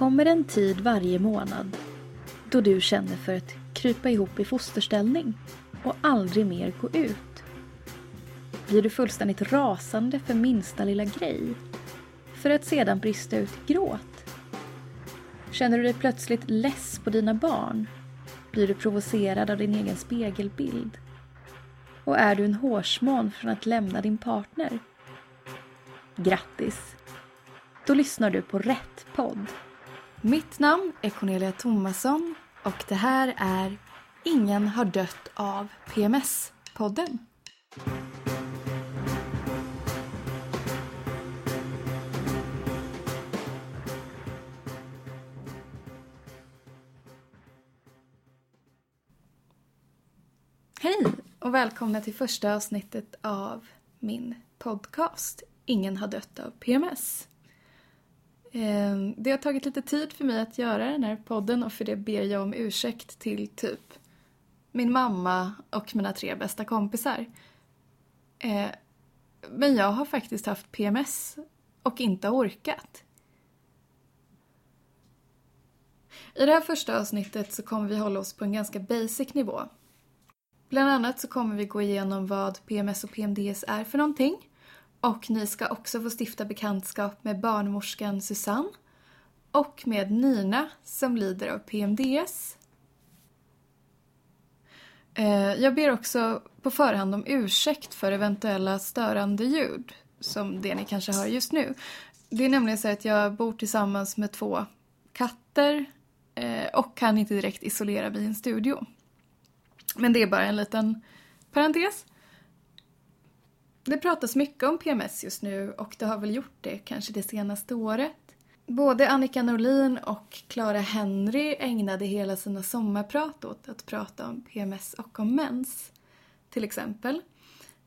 kommer en tid varje månad då du känner för att krypa ihop i fosterställning och aldrig mer gå ut. Blir du fullständigt rasande för minsta lilla grej för att sedan brista ut i gråt? Känner du dig plötsligt less på dina barn? Blir du provocerad av din egen spegelbild? Och är du en hårsmån från att lämna din partner? Grattis! Då lyssnar du på rätt podd. Mitt namn är Cornelia Thomasson och det här är Ingen har dött av PMS-podden. Hej och välkomna till första avsnittet av min podcast Ingen har dött av PMS. Ehm, det har tagit lite tid för mig att göra den här podden och för det ber jag om ursäkt till typ min mamma och mina tre bästa kompisar. Ehm, men jag har faktiskt haft PMS och inte orkat. I det här första avsnittet så kommer vi hålla oss på en ganska basic nivå. Bland annat så kommer vi gå igenom vad PMS och PMDS är för någonting och ni ska också få stifta bekantskap med barnmorskan Susanne och med Nina som lider av PMDS. Eh, jag ber också på förhand om ursäkt för eventuella störande ljud som det ni kanske hör just nu. Det är nämligen så att jag bor tillsammans med två katter eh, och kan inte direkt isolera mig i en studio. Men det är bara en liten parentes. Det pratas mycket om PMS just nu och det har väl gjort det kanske det senaste året. Både Annika Norlin och Clara Henry ägnade hela sina sommarprat åt att prata om PMS och om mens, till exempel.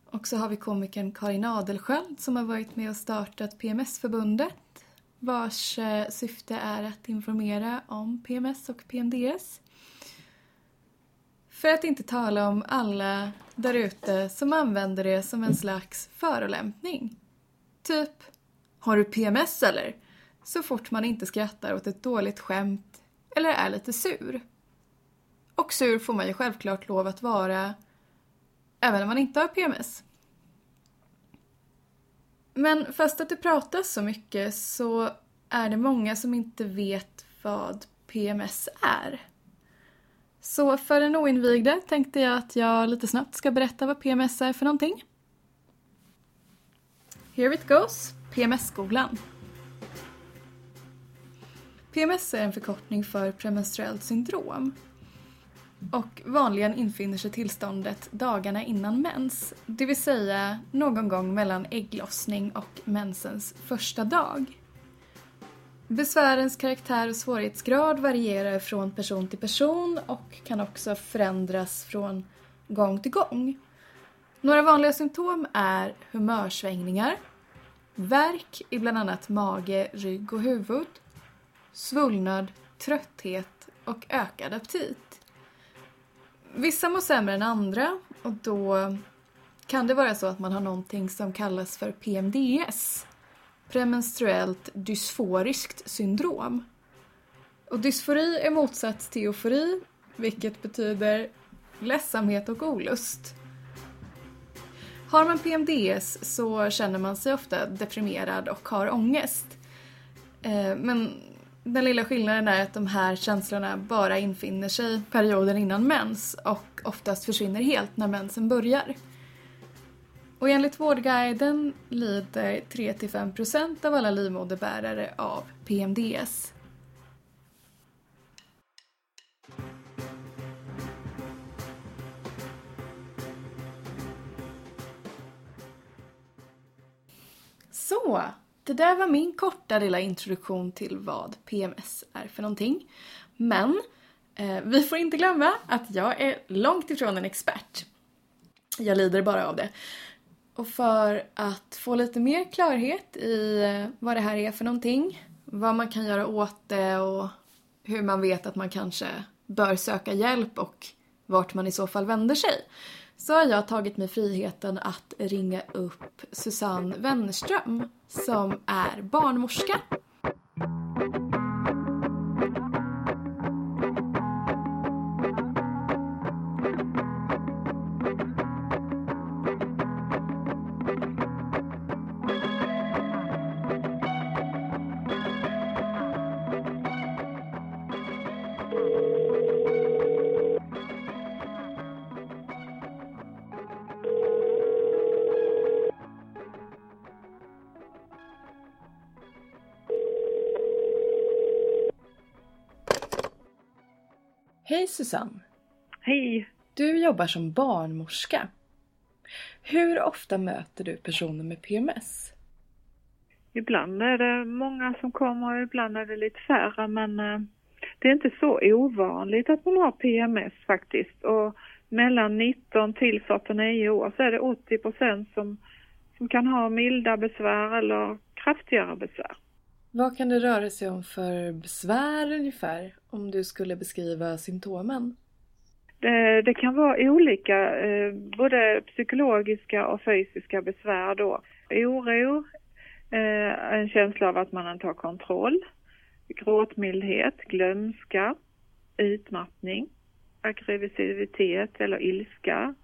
Och så har vi komikern Karin Adelsköld som har varit med och startat PMS-förbundet vars eh, syfte är att informera om PMS och PMDS. För att inte tala om alla där ute som använder det som en slags förolämpning. Typ, har du PMS eller? Så fort man inte skrattar åt ett dåligt skämt eller är lite sur. Och sur får man ju självklart lov att vara även om man inte har PMS. Men fast att det pratas så mycket så är det många som inte vet vad PMS är. Så för den oinvigde tänkte jag att jag lite snabbt ska berätta vad PMS är för någonting. Here it goes, PMS-skolan. PMS är en förkortning för premenstruellt syndrom. Och vanligen infinner sig tillståndet dagarna innan mens, det vill säga någon gång mellan ägglossning och mensens första dag. Besvärens karaktär och svårighetsgrad varierar från person till person och kan också förändras från gång till gång. Några vanliga symptom är humörsvängningar, värk i bland annat mage, rygg och huvud, svullnad, trötthet och ökad aptit. Vissa mår sämre än andra och då kan det vara så att man har någonting som kallas för PMDS premenstruellt dysforiskt syndrom. Och dysfori är motsats till eufori, vilket betyder ledsamhet och olust. Har man PMDS så känner man sig ofta deprimerad och har ångest. Eh, men den lilla skillnaden är att de här känslorna bara infinner sig perioden innan mens och oftast försvinner helt när mensen börjar. Och enligt Vårdguiden lider 3-5% av alla livmoderbärare av PMDS. Så, det där var min korta lilla introduktion till vad PMS är för någonting. Men eh, vi får inte glömma att jag är långt ifrån en expert. Jag lider bara av det. Och för att få lite mer klarhet i eh, vad det här är för någonting, vad man kan göra åt det och hur man vet att man kanske bör söka hjälp och vart man i så fall vänder sig så har jag tagit mig friheten att ringa upp Susanne Wennerström som är barnmorska. Hej Susanne! Hej! Du jobbar som barnmorska. Hur ofta möter du personer med PMS? Ibland är det många som kommer ibland är det lite färre men eh, det är inte så ovanligt att man har PMS faktiskt. Och mellan 19 till 49 år så är det 80 procent som, som kan ha milda besvär eller kraftigare besvär. Vad kan det röra sig om för besvär ungefär om du skulle beskriva symptomen? Det, det kan vara olika, eh, både psykologiska och fysiska besvär då. Oro, eh, en känsla av att man inte har kontroll, gråtmildhet, glömska, utmattning, aggressivitet eller ilska.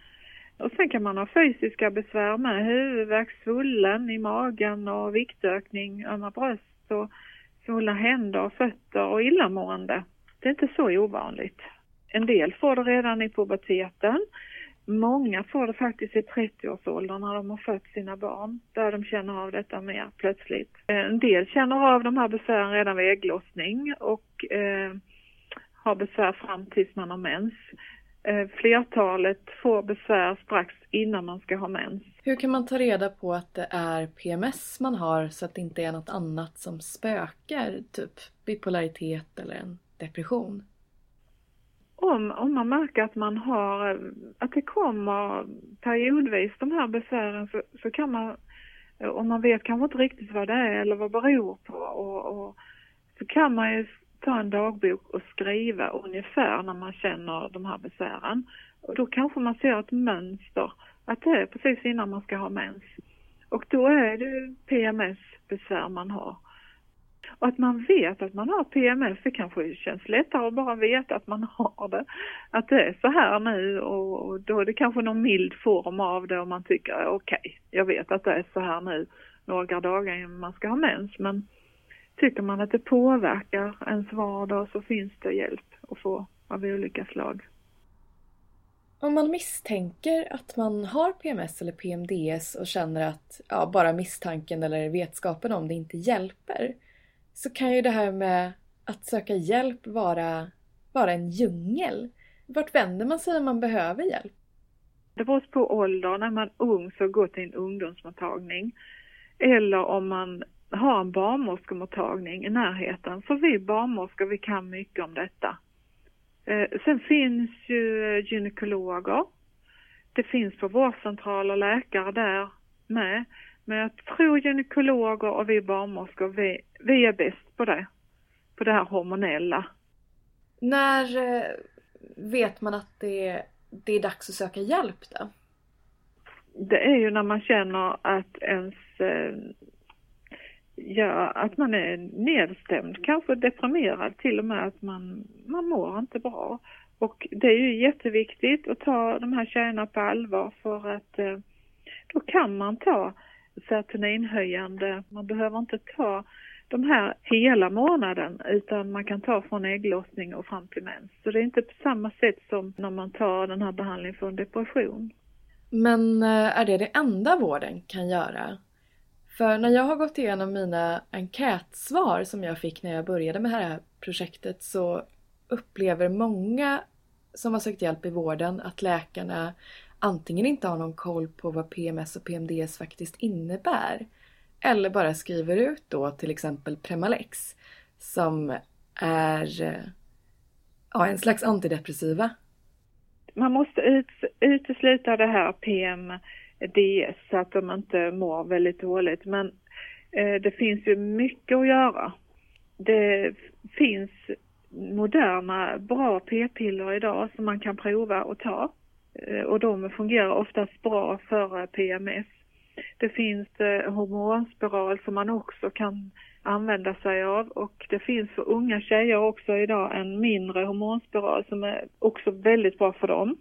Och sen kan man ha fysiska besvär med huvudvärk, svullen i magen och viktökning, ömma bröst och svullna händer, och fötter och illamående. Det är inte så ovanligt. En del får det redan i puberteten. Många får det faktiskt i 30-årsåldern när de har fött sina barn, där de känner av detta mer plötsligt. Eh, en del känner av de här besvären redan vid ägglossning och eh, har besvär fram tills man har mens. Eh, flertalet får besvär strax innan man ska ha mens. Hur kan man ta reda på att det är PMS man har så att det inte är något annat som spökar, typ bipolaritet eller en depression? om, om man märker att man har, att det kommer periodvis de här besvären så, så kan man, om man vet kanske inte riktigt vad det är eller vad det beror på och, och så kan man ju ta en dagbok och skriva ungefär när man känner de här besvären. Och då kanske man ser ett mönster, att det är precis innan man ska ha mens. Och då är det PMS-besvär man har. Och att man vet att man har PMS, det kanske känns lättare att bara veta att man har det. Att det är så här nu och då är det kanske någon mild form av det och man tycker okej, okay, jag vet att det är så här nu några dagar innan man ska ha mens. Men tycker man att det påverkar ens vardag så finns det hjälp att få av olika slag. Om man misstänker att man har PMS eller PMDS och känner att ja, bara misstanken eller vetskapen om det inte hjälper, så kan ju det här med att söka hjälp vara, vara en djungel. Vart vänder man sig om man behöver hjälp? Det beror på ålder. När man är ung så går till en ungdomsmottagning. Eller om man har en barnmorskemottagning i närheten. För vi barnmorskor, vi kan mycket om detta. Eh, sen finns ju gynekologer. Det finns på vårdcentraler läkare där med. Men jag tror gynekologer och vi barnmorskor, vi, vi är bäst på det. På det här hormonella. När eh, vet man att det, det är dags att söka hjälp då? Det är ju när man känner att ens eh, ja, att man är nedstämd, kanske deprimerad till och med att man, man mår inte bra. Och det är ju jätteviktigt att ta de här tjejerna på allvar för att eh, då kan man ta serotoninhöjande. Man behöver inte ta de här hela månaden utan man kan ta från ägglossning och fram till mens. Så det är inte på samma sätt som när man tar den här behandlingen för en depression. Men eh, är det det enda vården kan göra? För när jag har gått igenom mina enkätsvar som jag fick när jag började med det här projektet så upplever många som har sökt hjälp i vården att läkarna antingen inte har någon koll på vad PMS och PMDS faktiskt innebär eller bara skriver ut då till exempel Premalex som är ja, en slags antidepressiva. Man måste ut, utesluta det här DS så att de inte mår väldigt dåligt men eh, det finns ju mycket att göra. Det finns moderna bra p-piller idag som man kan prova och ta. Eh, och de fungerar oftast bra för eh, PMS. Det finns eh, hormonspiral som man också kan använda sig av och det finns för unga tjejer också idag en mindre hormonspiral som är också väldigt bra för dem.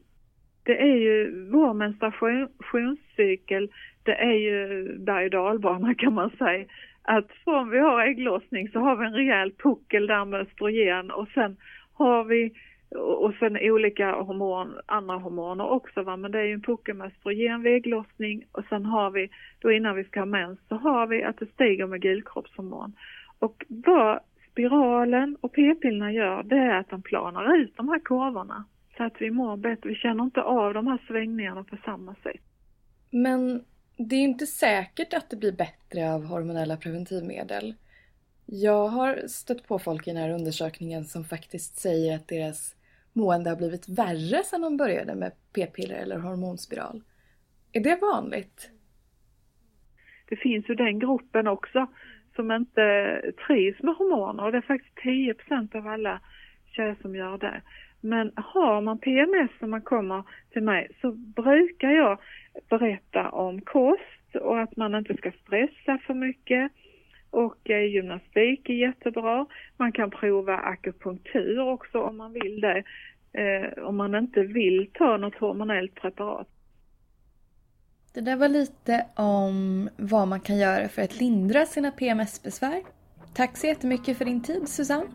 Det är ju vår menstruationscykel, det är ju berg och dalbana kan man säga. Att från vi har ägglossning så har vi en rejäl puckel där med östrogen och sen har vi och sen olika hormon, andra hormoner också va, men det är ju en puckel med östrogen vid ägglossning och sen har vi, då innan vi ska ha mens, så har vi att det stiger med gulkroppshormon. Och vad spiralen och p-pillerna gör det är att de planar ut de här kurvorna. Så att vi mår bättre, vi känner inte av de här svängningarna på samma sätt. Men det är inte säkert att det blir bättre av hormonella preventivmedel. Jag har stött på folk i den här undersökningen som faktiskt säger att deras mående har blivit värre sedan de började med p-piller eller hormonspiral. Är det vanligt? Det finns ju den gruppen också som inte trivs med hormoner och det är faktiskt 10% av alla tjejer som gör det. Men har man PMS när man kommer till mig så brukar jag berätta om kost och att man inte ska stressa för mycket. Och eh, gymnastik är jättebra. Man kan prova akupunktur också om man vill det. Eh, om man inte vill ta något hormonellt preparat. Det där var lite om vad man kan göra för att lindra sina PMS-besvär. Tack så jättemycket för din tid Susanne.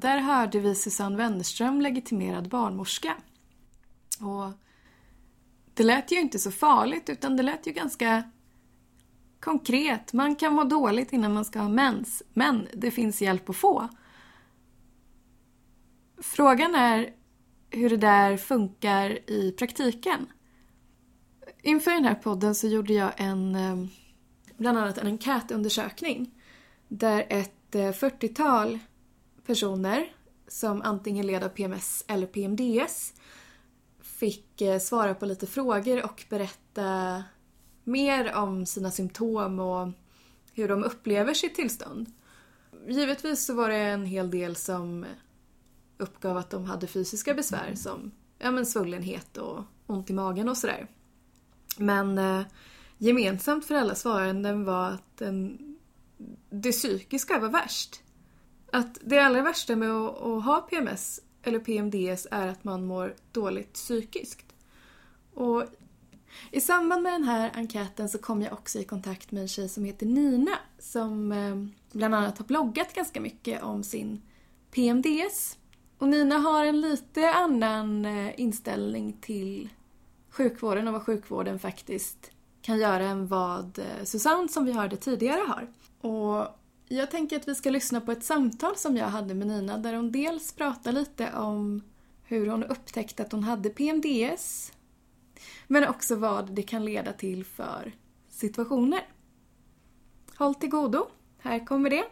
Där hörde vi Susanne Wennerström, legitimerad barnmorska. Och det lät ju inte så farligt utan det lät ju ganska konkret. Man kan må dåligt innan man ska ha mens, men det finns hjälp att få. Frågan är hur det där funkar i praktiken. Inför den här podden så gjorde jag en, eh, bland annat en enkätundersökning där ett eh, 40-tal personer som antingen led av PMS eller PMDS fick eh, svara på lite frågor och berätta mer om sina symptom och hur de upplever sitt tillstånd. Givetvis så var det en hel del som uppgav att de hade fysiska besvär som ja, men svullenhet och ont i magen och sådär. Men eh, gemensamt för alla svaranden var att den, det psykiska var värst. Att det allra värsta med att, att ha PMS eller PMDS är att man mår dåligt psykiskt. Och i samband med den här enkäten så kom jag också i kontakt med en tjej som heter Nina som eh, bland annat har bloggat ganska mycket om sin PMDS. Och Nina har en lite annan eh, inställning till sjukvården och vad sjukvården faktiskt kan göra än vad eh, Susanne som vi hörde tidigare har. Och jag tänker att vi ska lyssna på ett samtal som jag hade med Nina där hon dels pratar lite om hur hon upptäckte att hon hade PMDS men också vad det kan leda till för situationer. Håll till godo, här kommer det.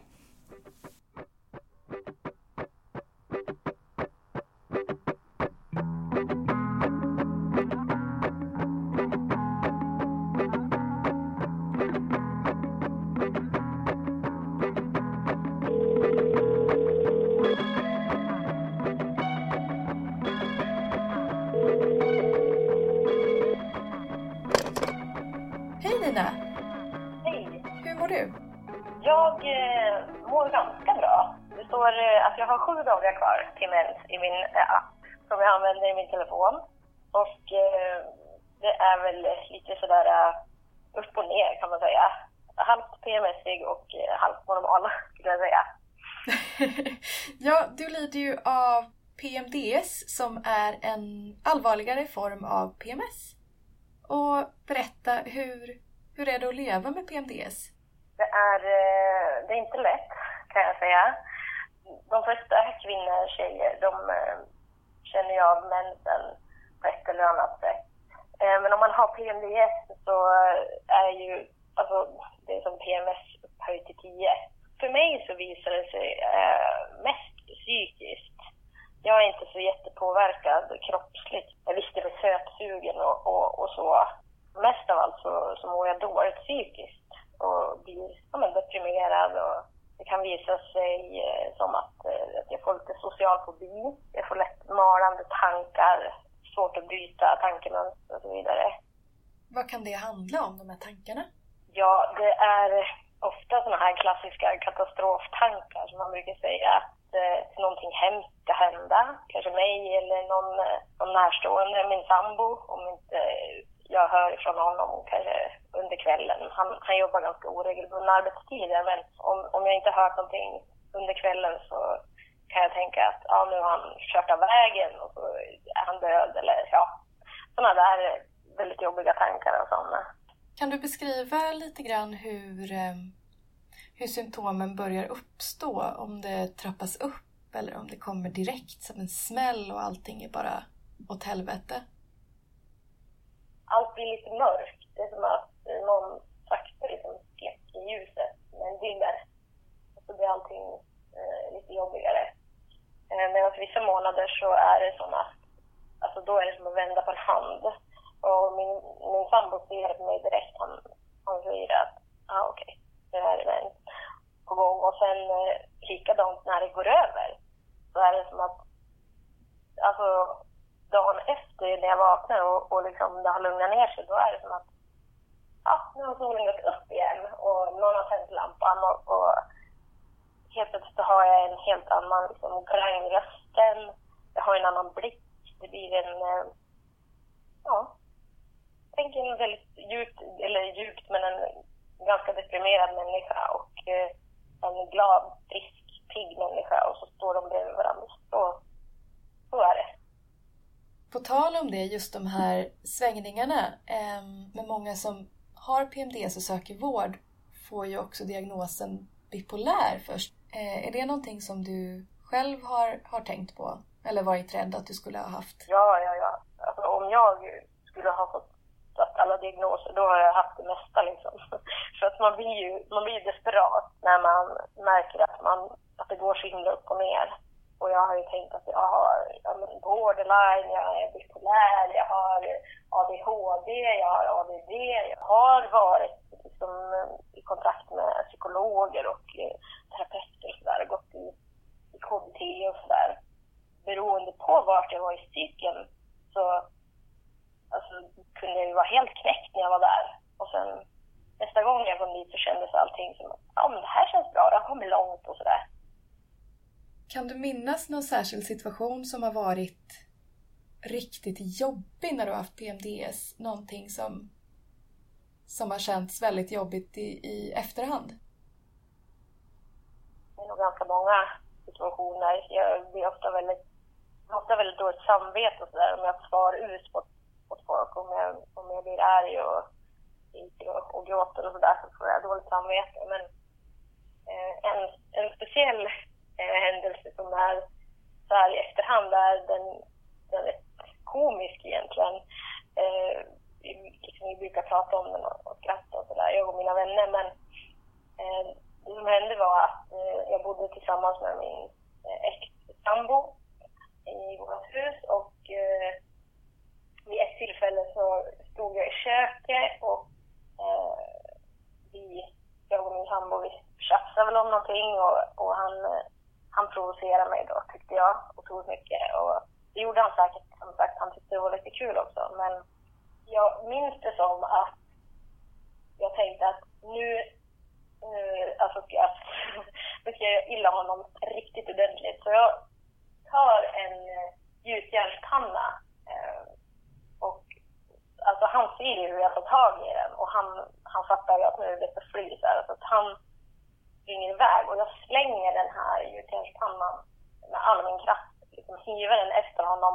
Lite sådär uh, upp och ner kan man säga. Halvt PMSig och uh, halvt normal skulle jag säga. ja, du lider ju av PMDS som är en allvarligare form av PMS. Och berätta, hur, hur är det att leva med PMDS? Det är, det är inte lätt kan jag säga. De flesta kvinnor, tjejer, de känner jag av mensen på ett eller annat sätt. Eh, men om man har PMDS så är ju, alltså det är som PMS upphöjt till 10. För mig så visar det sig eh, mest psykiskt. Jag är inte så jättepåverkad kroppsligt. Jag visst är sötsugen och, och, och så. Mest av allt så, så mår jag dåligt psykiskt och blir ja, men, deprimerad och det kan visa sig eh, som att, eh, att jag får lite social fobi. Jag får lätt malande tankar, svårt att bryta tankemönster och så vidare. Vad kan det handla om, de här tankarna? Ja, det är ofta sådana här klassiska katastroftankar som man brukar säga. inte någonting hemskt ska hända, kanske mig eller någon, eh, någon närstående, min sambo, om inte jag hör ifrån honom kanske under kvällen. Han, han jobbar ganska oregelbundna arbetstider men om, om jag inte hört någonting under kvällen så kan jag tänka att ja, nu har han kört av vägen och så är han död eller ja, sådana där väldigt jobbiga tankar och sådana. Kan du beskriva lite grann hur, eh, hur symptomen börjar uppstå? Om det trappas upp eller om det kommer direkt som en smäll och allting är bara åt helvete? Allt blir lite mörkt. Det är som att någon sakta liksom släcker ljuset med en dimmer. Och så blir allting eh, lite jobbigare. Eh, medan vissa månader så är det som att, alltså då är det som att vända på en hand. Och min, min sambo ser på mig direkt. Han, han säger att, ja ah, okej, okay, nu är det på gång. Och sen eh, likadant när det går över så är det som att, alltså dagen efter när jag vaknar och, och liksom det har lugnat ner sig, då är det som att ja, nu har solen gått upp igen och någon har tänt lampan och, och helt plötsligt har jag en helt annan liksom, klang i rösten. Jag har en annan blick. Det blir en, eh, ja, tänker en väldigt djupt, eller djupt, men en ganska deprimerad människa och eh, en glad, frisk, pigg människa och så står de bredvid varandra. Så, så är det. På tal om det, just de här svängningarna eh, med många som har PMDS och söker vård får ju också diagnosen bipolär först. Eh, är det någonting som du själv har, har tänkt på? Eller varit rädd att du skulle ha haft? Ja, ja, ja. Alltså, om jag skulle ha fått alla diagnoser, då har jag haft det mesta liksom. För att man blir ju man blir desperat när man märker att, man, att det går så himla upp och ner. Och jag har ju tänkt att jag har borderline, jag är bipolär, jag har ADHD, jag har ADD. Jag har varit liksom, i kontakt med psykologer och eh, terapeuter och sådär, gått i, KBT och sådär. Beroende på vart jag var i cykeln så alltså, kunde jag ju vara helt knäckt när jag var där. Och sen nästa gång jag kom dit så kändes allting som att ja, men det här känns bra, jag har kommit långt och sådär. Kan du minnas någon särskild situation som har varit riktigt jobbig när du har haft PMDS? Någonting som, som har känts väldigt jobbigt i, i efterhand? Det är nog ganska många situationer. Jag blir ofta väldigt, ofta väldigt dåligt samvete och sådär om jag far ut mot, mot folk. Om jag, om jag blir arg och, och, och gråter och sådär så får jag dåligt samvete. Men eh, en, en speciell eh, händelse som är så här i efterhand är den, den rätt komisk egentligen. Eh, vi, liksom, vi brukar prata om den och, och skratta och sådär, jag och mina vänner. Men eh, det som hände var att Eh, jag bodde tillsammans med min eh, ex-sambo i vårt hus och eh, vid ett tillfälle så stod jag i köket och eh, vi, jag och min sambo, vi tjafsade väl om någonting och, och han eh, han provocerade mig då, tyckte jag, otroligt mycket. Och det gjorde han säkert, som sagt, han tyckte det var lite kul också. Men jag minns det som att jag tänkte att nu, nu alltså ska jag, nu jag illa honom riktigt ordentligt. Så jag tar en eh, gjutjärnspanna eh, och alltså han ser ju hur jag tar tag i den och han, han fattar ju att nu är det bäst att fly. Så, här, så att han springer iväg och jag slänger den här gjutjärnspannan med all min kraft. Liksom hivar den efter honom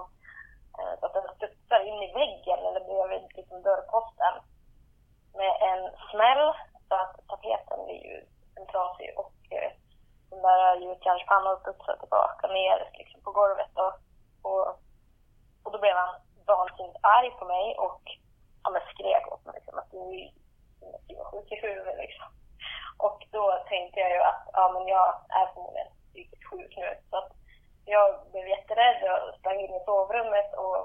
eh, så att den studsar in i väggen eller bredvid liksom, dörrposten med en smäll så att tapeten blir ju trasig och eh, den där gjutjärnspannan studsar tillbaka ner liksom, på golvet. Och, och, och då blev han vansinnigt arg på mig och ja, skrek åt mig liksom, att du är sjuk i huvudet. Liksom. Och då tänkte jag ju att ja, men jag är förmodligen psykiskt sjuk nu. Så att jag blev jätterädd och sprang in i sovrummet och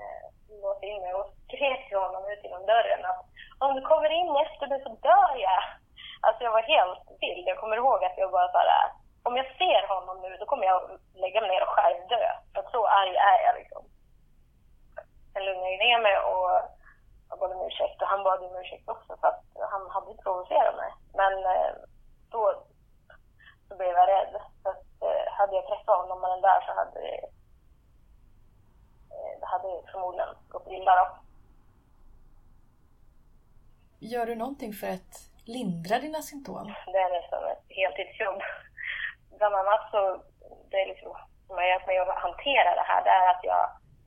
eh, låste in mig och skrek till honom ut genom dörren att om du kommer in efter mig så dör jag. Alltså jag var helt vild. Jag kommer ihåg att jag bara såhär, om jag ser honom nu då kommer jag lägga mig ner och självdö. För så arg är jag liksom. Sen lugnade jag ner mig och jag bad om ursäkt och han bad om ursäkt också för att han hade provocerat mig. Men eh, då så blev jag rädd. För att, eh, hade jag träffat honom med den där så hade det, det hade förmodligen gått illa då. Gör du någonting för att lindra dina symptom? Det är nästan ett heltidsjobb. Bland annat så, det är liksom, som har hjälpt mig att hantera det här, det är att jag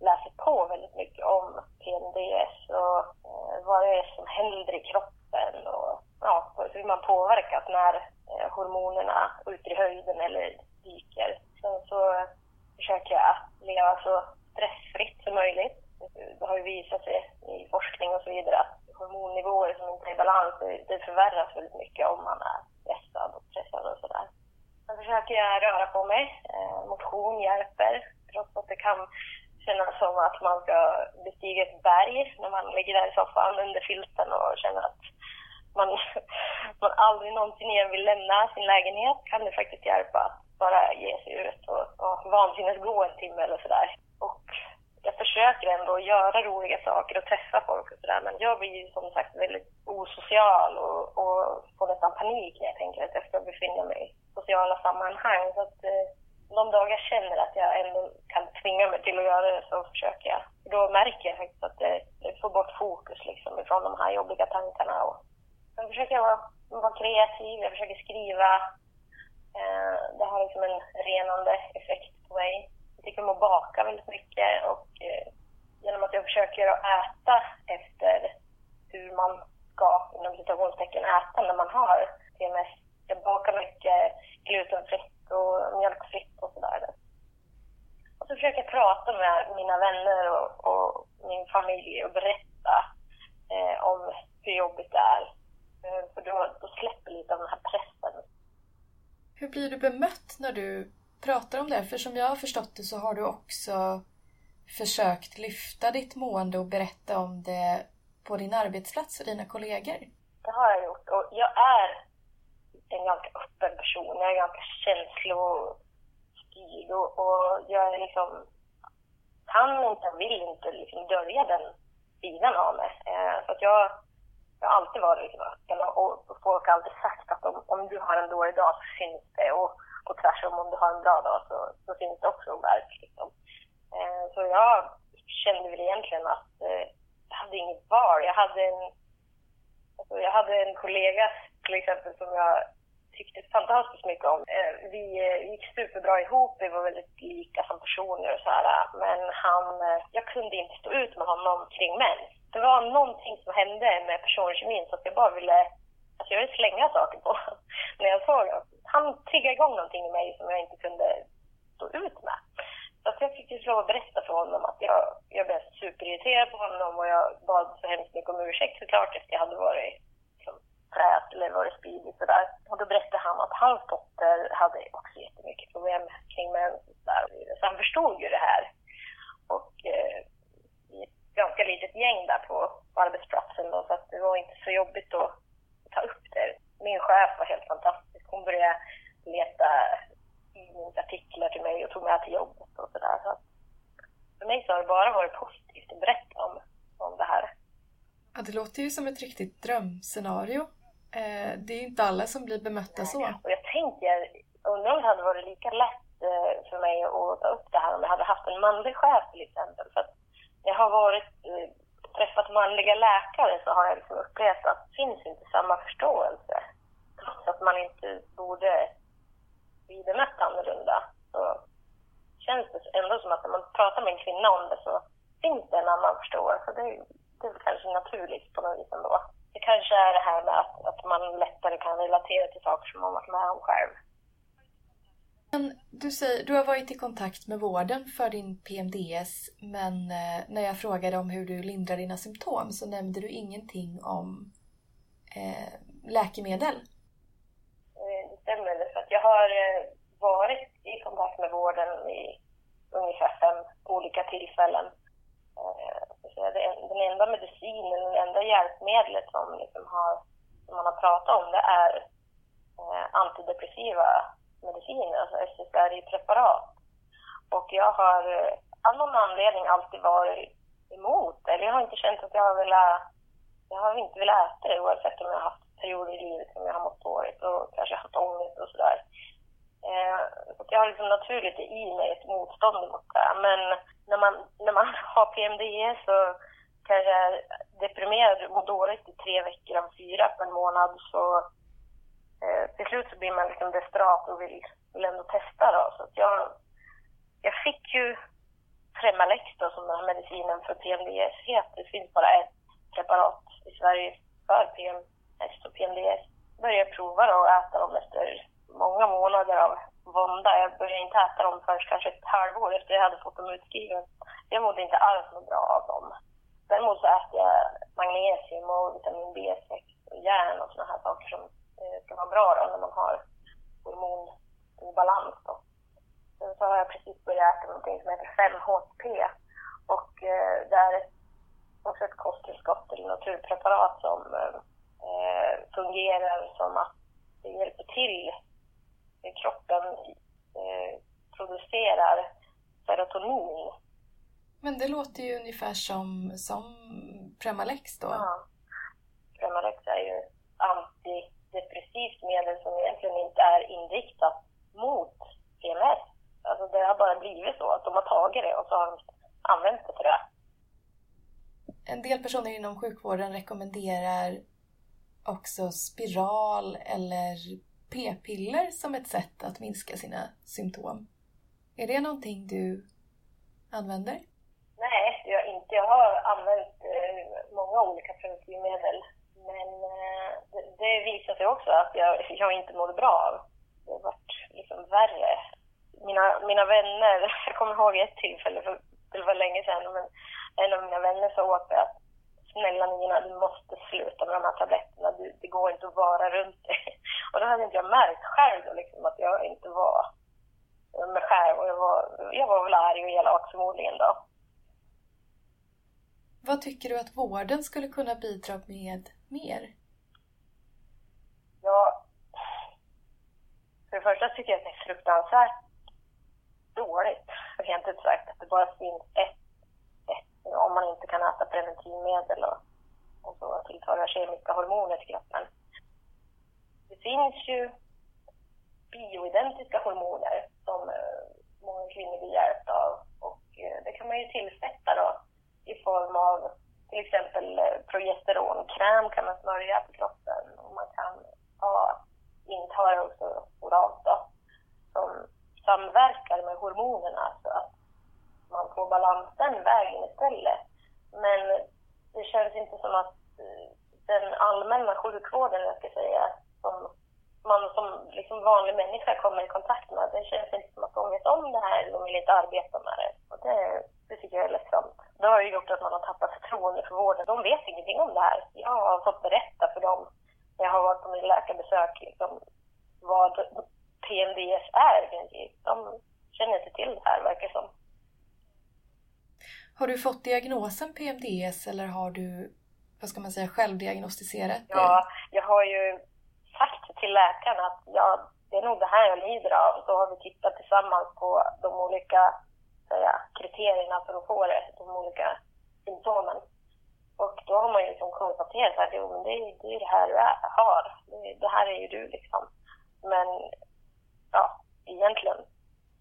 läser på väldigt mycket om PMDS och eh, vad det är som händer i kroppen och ja, hur man påverkas när eh, hormonerna skjuter i höjden eller dyker. Sen så försöker jag leva så stressfritt som möjligt. Det har ju visat sig i forskning och så vidare att hormonnivåer som inte är i balans, det förvärras väldigt mycket om man är stressad och pressad och sådär. Sen försöker jag röra på mig. Eh, motion hjälper, trots att det kan kännas som att man ska bestiga ett berg när man ligger där i soffan under filten och känner att man, man aldrig någonsin igen vill lämna sin lägenhet kan det faktiskt hjälpa att bara ge sig ut och, och vansinnesgå en timme eller sådär. Och jag försöker ändå göra roliga saker och träffa folk och sådär men jag blir ju som sagt väldigt osocial och, och får nästan panik när jag tänker att jag ska befinna mig i sociala sammanhang. Så att, eh, de dagar jag känner att jag ändå kan tvinga mig till att göra det så försöker jag. Då märker jag faktiskt att det, det får bort fokus liksom ifrån de här jobbiga tankarna. Och sen försöker jag vara, vara kreativ, jag försöker skriva. Eh, det har liksom en renande effekt på mig. Jag tycker om att baka väldigt mycket och eh, genom att jag försöker att äta efter hur man ska, inom citationstecken, äta när man har PMS. Jag bakar mycket glutenfritt och mjölkfritt och sådär. Och så försöker jag prata med mina vänner och, och min familj och berätta eh, om hur jobbigt det är. Eh, för då, då släpper lite av den här pressen. Hur blir du bemött när du pratar om det? För som jag har förstått det så har du också försökt lyfta ditt mående och berätta om det på din arbetsplats och dina kollegor. Det har jag gjort och jag är en ganska öppen person. Jag är ganska känslostyrd och, och jag är liksom kan inte, vill inte liksom dölja den sidan av mig. Eh, så att jag, jag har alltid varit liksom öppen och, och folk har alltid sagt att om, om du har en dålig dag så syns det och, och tvärtom om du har en bra dag så, så finns det också en värk. Liksom. Eh, så jag kände väl egentligen att eh, jag hade inget val. Jag hade en, alltså jag hade en kollega till exempel som jag tyckte fantastiskt mycket om. Eh, vi eh, gick superbra ihop, vi var väldigt lika som personer och så här, men han, eh, jag kunde inte stå ut med honom kring män. Det var någonting som hände med personkemin så att jag bara ville, alltså jag ville slänga saker på när jag såg honom. Han triggade igång någonting i mig som jag inte kunde stå ut med. Så att jag fick ju lov att berätta för honom att jag, jag blev superirriterad på honom och jag bad så hemskt mycket om ursäkt såklart efter jag hade varit liksom, fräs eller varit spydig. sådär. Och då berättade han att hans dotter hade också jättemycket problem kring mens Så han förstod ju det här. Och eh, ett ganska litet gäng där på, arbetsplatsen då, så att det var inte så jobbigt att. Min chef var helt fantastisk. Hon började leta tidningsartiklar till mig och tog med till jobbet och sådär. Så för mig så har det bara varit positivt att berätta om, om det här. Ja, det låter ju som ett riktigt drömscenario. Eh, det är inte alla som blir bemötta så. Och jag tänker, undrar om det hade varit lika lätt eh, för mig att ta upp det här om jag hade haft en manlig chef till exempel. För att jag har varit, eh, träffat manliga läkare så har jag liksom upplevt att det finns inte samma förståelse. Att man inte borde bli bemött annorlunda så känns det ändå som att när man pratar med en kvinna om det så finns det en annan förståelse. Det, det är kanske naturligt på något vis ändå. Det kanske är det här med att, att man lättare kan relatera till saker som man varit med om själv. Men du, säger, du har varit i kontakt med vården för din PMDS men eh, när jag frågade om hur du lindrar dina symptom så nämnde du ingenting om eh, läkemedel. Eh, det stämmer. För att jag har eh, varit i kontakt med vården i ungefär fem olika tillfällen. Eh, den enda medicinen, det enda hjälpmedlet som, liksom har, som man har pratat om det är eh, antidepressiva mediciner, alltså SSRI-preparat. Och jag har av någon anledning alltid varit emot eller jag har inte känt att jag har velat, jag har inte velat äta det oavsett om jag har haft perioder i livet som jag har mått dåligt och kanske haft ångest och sådär. Eh, så jag har liksom naturligt i mig ett motstånd mot det. Men när man, när man har PMDE så kanske är deprimerad och mår dåligt i tre veckor av fyra på en månad så eh, till slut så blir man liksom desperat och vill, vill ändå testa då. Så att jag, jag fick ju Tremalex då som den här medicinen för PMDS heter. Det finns bara ett preparat i Sverige för PMS och PMDS. Jag började prova då och äta dem efter många månader av vånda. Jag började inte äta dem förrän kanske ett halvår efter jag hade fått dem utskrivna. Jag mådde inte alls så bra av dem. Däremot så äter jag magnesium och vitamin B6 och järn och sådana här saker som eh, ska vara bra då när man har hormonobalans. Då. Sen så har jag precis börjat äta någonting som heter 5-HTP och eh, det är också ett kosttillskott eller naturpreparat som eh, fungerar som att det hjälper till kroppen eh, producerar serotonin. Men det låter ju ungefär som, som Premalex då? Ja. Premalex är ju antidepressivt medel som egentligen inte är inriktat mot PMS. Alltså det har bara blivit så att de har tagit det och så har de använt det för det. En del personer inom sjukvården rekommenderar också spiral eller p-piller som ett sätt att minska sina symptom. Är det någonting du använder? Nej, det gör jag inte. Jag har använt eh, många olika preventivmedel. Men eh, det, det visade sig också att jag, jag inte mådde bra av. Det har varit liksom värre. Mina, mina vänner, jag kommer ihåg ett tillfälle, för det var länge sedan, men en av mina vänner sa åt mig att snälla Nina, du måste sluta med de här tabletterna. Du, det går inte att vara runt dig. Och då hade inte jag märkt själv då, liksom, att jag inte var mig själv. Och jag var, jag var väl arg och elak förmodligen då. Vad tycker du att vården skulle kunna bidra med mer? Ja, för det första tycker jag att det är fruktansvärt dåligt, rent ut sagt, att det bara finns ett Eh, om man inte kan äta preventivmedel och, och så tillföra kemiska hormoner till kroppen. Det finns ju bioidentiska hormoner som eh, många kvinnor blir hjälpta av och eh, det kan man ju tillsätta då i form av till exempel eh, progesteronkräm kan man smörja på kroppen och man kan ha, inta också orat då, som samverkar med hormonerna så att man får balans den vägen istället. Men det känns inte som att eh, den allmänna sjukvården, jag ska säga, som man som liksom vanlig människa kommer i kontakt med, det känns inte som att de vet om det här, de vill inte arbeta med det. Och det, det tycker jag är ledsamt. Det har ju gjort att man har tappat förtroende för vården. De vet ingenting om det här. Jag har fått berätta för dem, när jag har varit på min läkarbesök, liksom, vad PMDS är. De känner inte till det här, verkar som. Har du fått diagnosen PMDS eller har du, vad ska man säga, självdiagnostiserat det? Ja, jag har ju sagt till läkaren att ja, det är nog det här jag lider av. Så har vi tittat tillsammans på de olika säga, kriterierna för att få det, de olika symptomen. Och då har man ju liksom konstaterat att jo, men det, det är det här du är, har. Det, det här är ju du liksom. Men ja, egentligen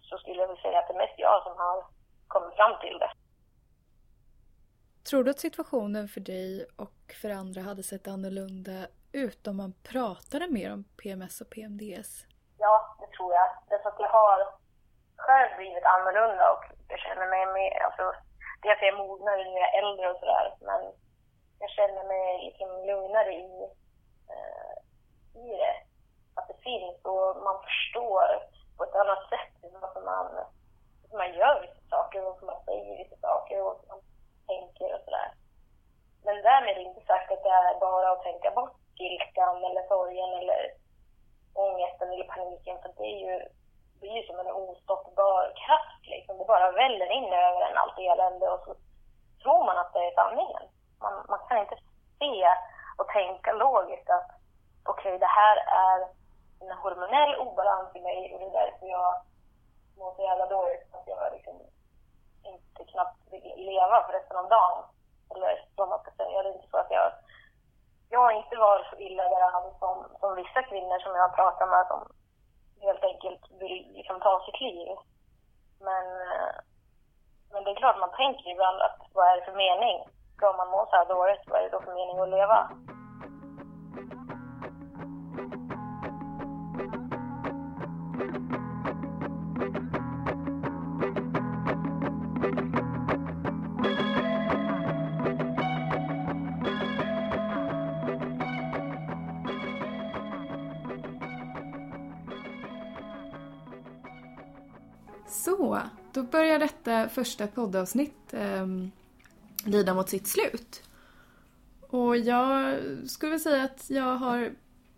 så skulle jag väl säga att det är mest jag som har kommit fram till det. Tror du att situationen för dig och för andra hade sett annorlunda ut om man pratade mer om PMS och PMDS? Ja, det tror jag. Därför att jag har själv blivit annorlunda och jag känner mig mer, alltså, det är att jag är mognare när jag är äldre och sådär, men jag känner mig liksom lugnare i, eh, i det. Att det finns och man förstår på ett annat sätt varför man, varför man gör vissa saker, varför man säger vissa saker och man tänker och sådär. Men därmed inte sagt att det är bara att tänka bort ilskan eller sorgen eller ångesten eller paniken för det är ju, det är ju som en ostoppbar kraft liksom. Det bara väller in över en allt elände och så tror man att det är sanningen. Man, man kan inte se och tänka logiskt att okej, okay, det här är en hormonell obalans i mig och det är därför jag mår så jävla dåligt att jag liksom inte knappt vill leva för resten av dagen. Eller vad man ska säga. Det är inte så att jag... Jag har inte varit så illa däran som, som vissa kvinnor som jag har pratat med som helt enkelt vill liksom ta sitt liv. Men, eh, men det är klart man tänker ibland att vad är det för mening? Ska man må så här dåligt, vad är det då för mening att leva? Så, då börjar detta första poddavsnitt eh, lida mot sitt slut. Och jag skulle säga att jag har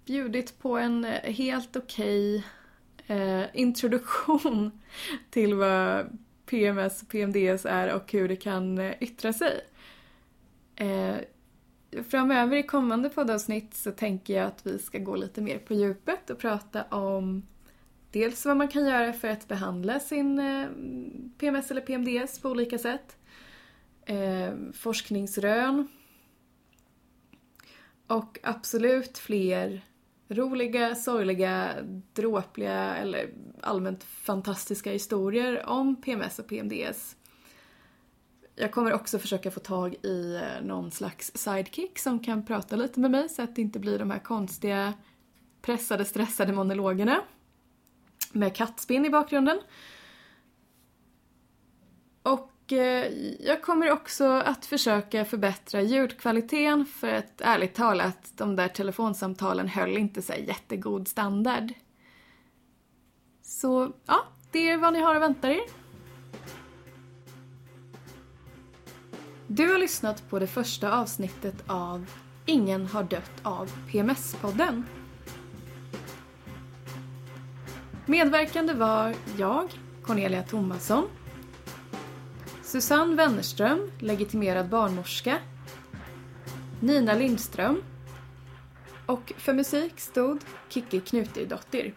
bjudit på en eh, helt okej eh, introduktion till vad PMS och PMDS är och hur det kan eh, yttra sig. Eh, framöver i kommande poddavsnitt så tänker jag att vi ska gå lite mer på djupet och prata om dels vad man kan göra för att behandla sin eh, PMS eller PMDS på olika sätt. Eh, forskningsrön. Och absolut fler roliga, sorgliga, dråpliga eller allmänt fantastiska historier om PMS och PMDS. Jag kommer också försöka få tag i eh, någon slags sidekick som kan prata lite med mig så att det inte blir de här konstiga pressade, stressade monologerna med kattspinn i bakgrunden. Och eh, jag kommer också att försöka förbättra ljudkvaliteten för att ärligt talat, de där telefonsamtalen höll inte så jättegod standard. Så ja, det är vad ni har att vänta er. Du har lyssnat på det första avsnittet av Ingen har dött av PMS-podden. Medverkande var jag, Cornelia Thomasson, Susanne Wennerström, legitimerad barnmorska, Nina Lindström. Och för musik stod Kikki Knuterdottir.